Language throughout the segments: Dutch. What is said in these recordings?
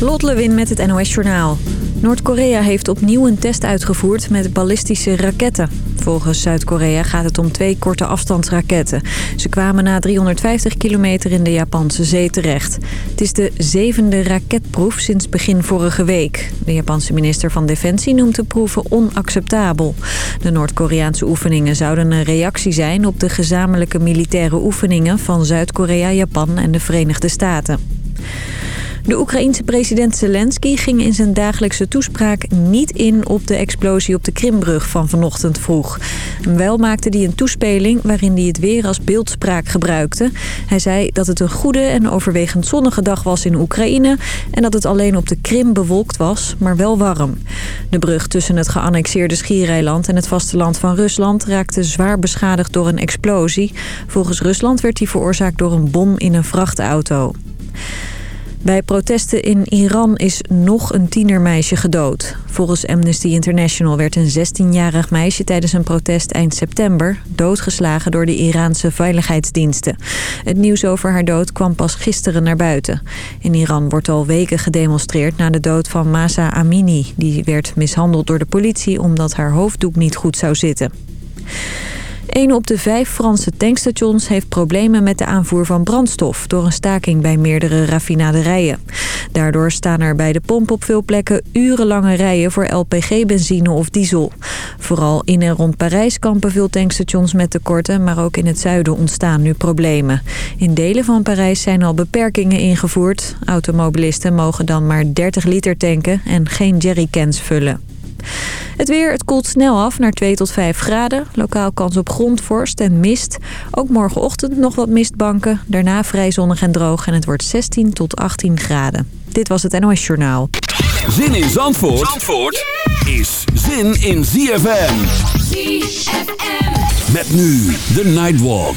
Lot Lewin met het NOS Journaal. Noord-Korea heeft opnieuw een test uitgevoerd met ballistische raketten. Volgens Zuid-Korea gaat het om twee korte afstandsraketten. Ze kwamen na 350 kilometer in de Japanse zee terecht. Het is de zevende raketproef sinds begin vorige week. De Japanse minister van Defensie noemt de proeven onacceptabel. De Noord-Koreaanse oefeningen zouden een reactie zijn... op de gezamenlijke militaire oefeningen van Zuid-Korea, Japan en de Verenigde Staten. De Oekraïense president Zelensky ging in zijn dagelijkse toespraak niet in op de explosie op de Krimbrug van vanochtend vroeg. Wel maakte hij een toespeling waarin hij het weer als beeldspraak gebruikte. Hij zei dat het een goede en overwegend zonnige dag was in Oekraïne en dat het alleen op de Krim bewolkt was, maar wel warm. De brug tussen het geannexeerde Schiereiland en het vasteland van Rusland raakte zwaar beschadigd door een explosie. Volgens Rusland werd die veroorzaakt door een bom in een vrachtauto. Bij protesten in Iran is nog een tienermeisje gedood. Volgens Amnesty International werd een 16-jarig meisje tijdens een protest eind september doodgeslagen door de Iraanse veiligheidsdiensten. Het nieuws over haar dood kwam pas gisteren naar buiten. In Iran wordt al weken gedemonstreerd na de dood van Masa Amini. Die werd mishandeld door de politie omdat haar hoofddoek niet goed zou zitten. Een op de vijf Franse tankstations heeft problemen met de aanvoer van brandstof... door een staking bij meerdere raffinaderijen. Daardoor staan er bij de pomp op veel plekken urenlange rijen voor LPG-benzine of diesel. Vooral in en rond Parijs kampen veel tankstations met tekorten... maar ook in het zuiden ontstaan nu problemen. In delen van Parijs zijn al beperkingen ingevoerd. Automobilisten mogen dan maar 30 liter tanken en geen jerrycans vullen. Het weer, het koelt snel af naar 2 tot 5 graden. Lokaal kans op grondvorst en mist. Ook morgenochtend nog wat mistbanken. Daarna vrij zonnig en droog en het wordt 16 tot 18 graden. Dit was het NOS Journaal. Zin in Zandvoort, Zandvoort is zin in ZFM. ZFM. Met nu de Nightwalk.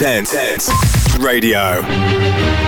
Intense Radio.